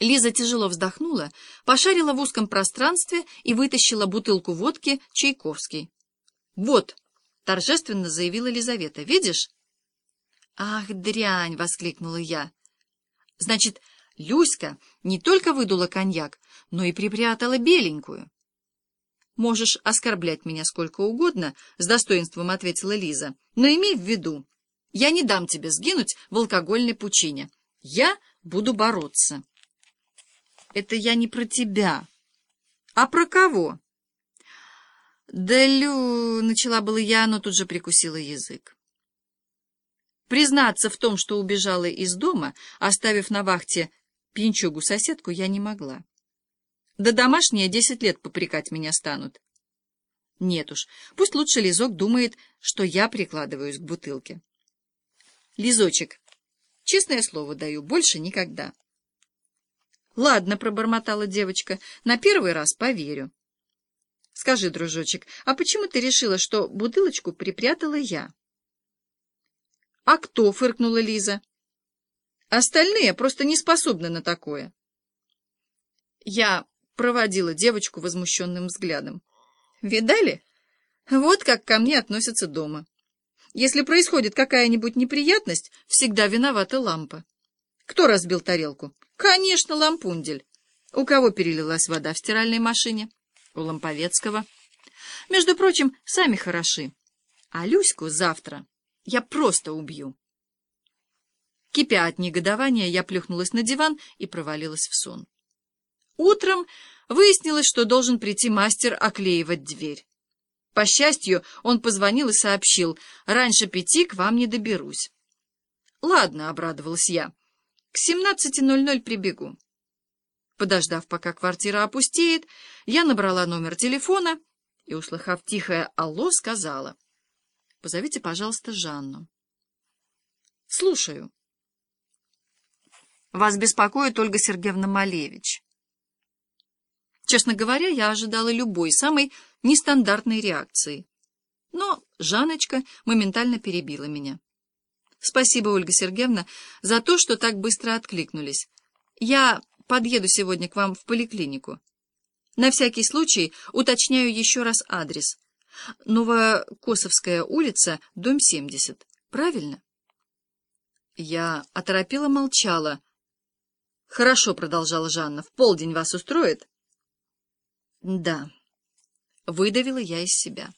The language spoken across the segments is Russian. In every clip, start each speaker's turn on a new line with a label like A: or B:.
A: Лиза тяжело вздохнула, пошарила в узком пространстве и вытащила бутылку водки Чайковский. «Вот», — торжественно заявила Лизавета, — «видишь?» «Ах, дрянь!» — воскликнула я. «Значит, Люська не только выдула коньяк, но и припрятала беленькую». «Можешь оскорблять меня сколько угодно», — с достоинством ответила Лиза, — «но имей в виду, я не дам тебе сгинуть в алкогольной пучине. Я буду бороться». Это я не про тебя. А про кого? Да, Лю, начала было я, но тут же прикусила язык. Признаться в том, что убежала из дома, оставив на вахте пьянчугу-соседку, я не могла. Да домашние десять лет попрекать меня станут. Нет уж, пусть лучше Лизок думает, что я прикладываюсь к бутылке. Лизочек, честное слово даю, больше никогда. «Ладно», — пробормотала девочка, — «на первый раз поверю». «Скажи, дружочек, а почему ты решила, что бутылочку припрятала я?» «А кто?» — фыркнула Лиза. «Остальные просто не способны на такое». Я проводила девочку возмущенным взглядом. «Видали? Вот как ко мне относятся дома. Если происходит какая-нибудь неприятность, всегда виновата лампа. Кто разбил тарелку? Конечно, Лампундель. У кого перелилась вода в стиральной машине? У Ламповецкого. Между прочим, сами хороши. А Люську завтра я просто убью. Кипя от негодования, я плюхнулась на диван и провалилась в сон. Утром выяснилось, что должен прийти мастер оклеивать дверь. По счастью, он позвонил и сообщил, раньше пяти к вам не доберусь. «Ладно», — обрадовалась я, к 17.00 прибегу. Подождав, пока квартира опустеет, я набрала номер телефона и, услыхав тихое «Алло», сказала. «Позовите, пожалуйста, Жанну». «Слушаю». «Вас беспокоит Ольга Сергеевна Малевич». Честно говоря, я ожидала любой, самой нестандартной реакции. Но Жанночка моментально перебила меня. Спасибо, Ольга Сергеевна, за то, что так быстро откликнулись. Я подъеду сегодня к вам в поликлинику. На всякий случай уточняю еще раз адрес. Новокосовская улица, дом 70. Правильно? Я оторопела, молчала. Хорошо, продолжала Жанна. В полдень вас устроит? Да. Выдавила я из себя.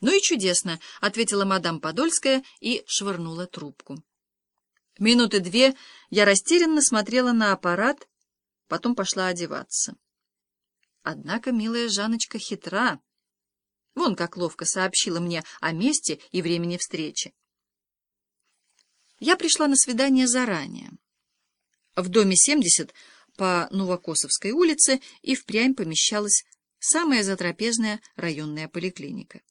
A: «Ну и чудесно», — ответила мадам Подольская и швырнула трубку. Минуты две я растерянно смотрела на аппарат, потом пошла одеваться. Однако милая Жаночка хитра. Вон как ловко сообщила мне о месте и времени встречи. Я пришла на свидание заранее. В доме 70 по Новокосовской улице и впрямь помещалась самая затрапезная районная поликлиника.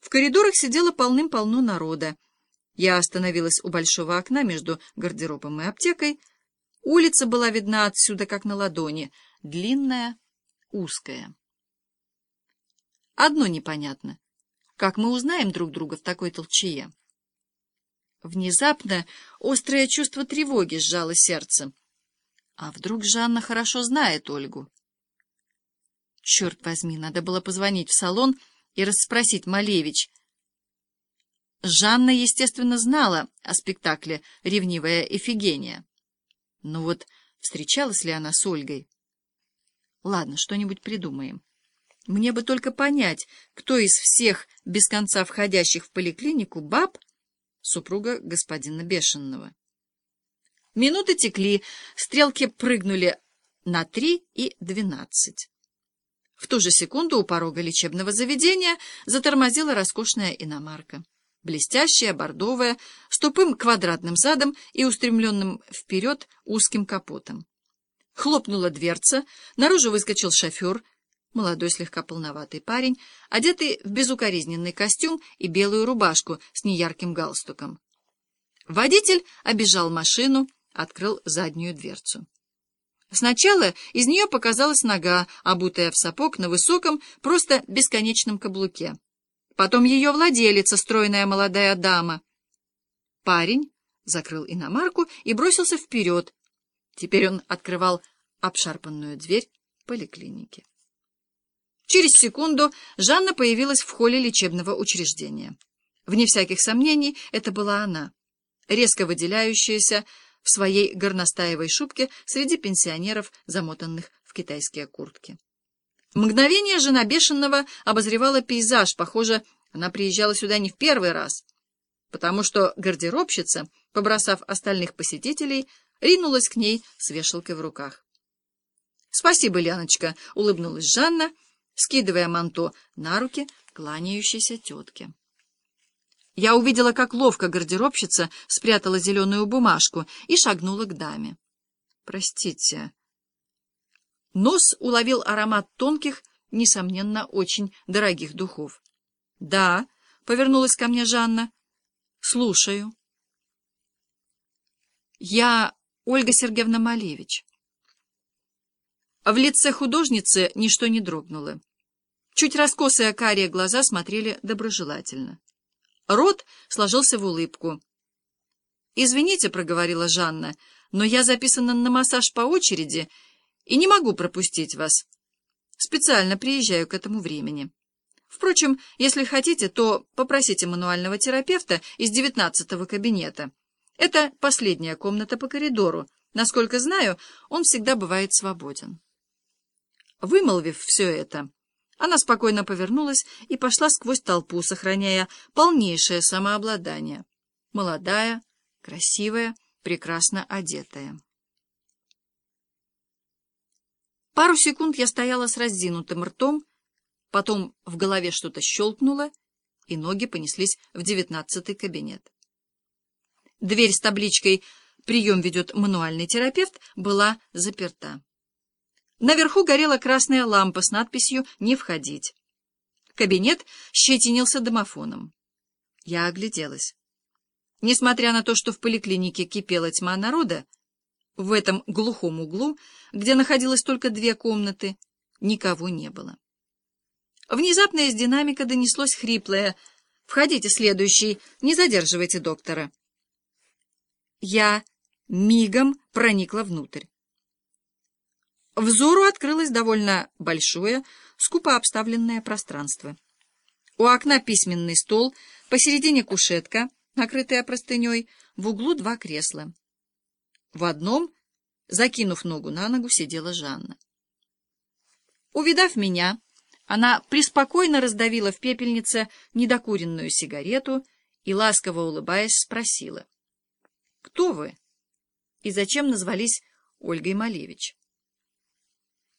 A: В коридорах сидело полным-полно народа. Я остановилась у большого окна между гардеробом и аптекой. Улица была видна отсюда, как на ладони, длинная, узкая. Одно непонятно. Как мы узнаем друг друга в такой толчее? Внезапно острое чувство тревоги сжало сердце. А вдруг Жанна хорошо знает Ольгу? Черт возьми, надо было позвонить в салон и расспросить Малевич. Жанна, естественно, знала о спектакле «Ревнивая Эфигения». Но вот встречалась ли она с Ольгой? Ладно, что-нибудь придумаем. Мне бы только понять, кто из всех без конца входящих в поликлинику баб супруга господина Бешенного. Минуты текли, стрелки прыгнули на три и двенадцать. В ту же секунду у порога лечебного заведения затормозила роскошная иномарка. Блестящая, бордовая, с тупым квадратным задом и устремленным вперед узким капотом. Хлопнула дверца, наружу выскочил шофер, молодой слегка полноватый парень, одетый в безукоризненный костюм и белую рубашку с неярким галстуком. Водитель обежал машину, открыл заднюю дверцу. Сначала из нее показалась нога, обутая в сапог на высоком, просто бесконечном каблуке. Потом ее владелица, стройная молодая дама. Парень закрыл иномарку и бросился вперед. Теперь он открывал обшарпанную дверь поликлиники. Через секунду Жанна появилась в холле лечебного учреждения. Вне всяких сомнений, это была она, резко выделяющаяся в своей горностаевой шубке среди пенсионеров, замотанных в китайские куртки. Мгновение жена бешеного обозревала пейзаж. Похоже, она приезжала сюда не в первый раз, потому что гардеробщица, побросав остальных посетителей, ринулась к ней с вешалкой в руках. — Спасибо, Леночка, — улыбнулась Жанна, скидывая манто на руки кланяющейся тетке. Я увидела, как ловко гардеробщица спрятала зеленую бумажку и шагнула к даме. — Простите. Нос уловил аромат тонких, несомненно, очень дорогих духов. — Да, — повернулась ко мне Жанна. — Слушаю. — Я Ольга Сергеевна Малевич. В лице художницы ничто не дрогнуло. Чуть раскосые карие глаза смотрели доброжелательно. Рот сложился в улыбку. «Извините», — проговорила Жанна, — «но я записана на массаж по очереди и не могу пропустить вас. Специально приезжаю к этому времени. Впрочем, если хотите, то попросите мануального терапевта из девятнадцатого кабинета. Это последняя комната по коридору. Насколько знаю, он всегда бывает свободен». Вымолвив все это, она спокойно повернулась и пошла сквозь толпу, сохраняя полнейшее самообладание. Молодая, красивая, прекрасно одетая. Пару секунд я стояла с раздинутым ртом, потом в голове что-то щелкнуло, и ноги понеслись в девятнадцатый кабинет. Дверь с табличкой «Прием ведет мануальный терапевт» была заперта. Наверху горела красная лампа с надписью «Не входить». Кабинет щетинился домофоном. Я огляделась. Несмотря на то, что в поликлинике кипела тьма народа, в этом глухом углу, где находилось только две комнаты, никого не было. Внезапно из динамика донеслось хриплое «Входите, следующий, не задерживайте доктора». Я мигом проникла внутрь. Взору открылось довольно большое, скупо обставленное пространство. У окна письменный стол, посередине кушетка, накрытая простыней, в углу два кресла. В одном, закинув ногу на ногу, сидела Жанна. Увидав меня, она преспокойно раздавила в пепельнице недокуренную сигарету и, ласково улыбаясь, спросила. — Кто вы? И зачем назвались Ольгой Малевич?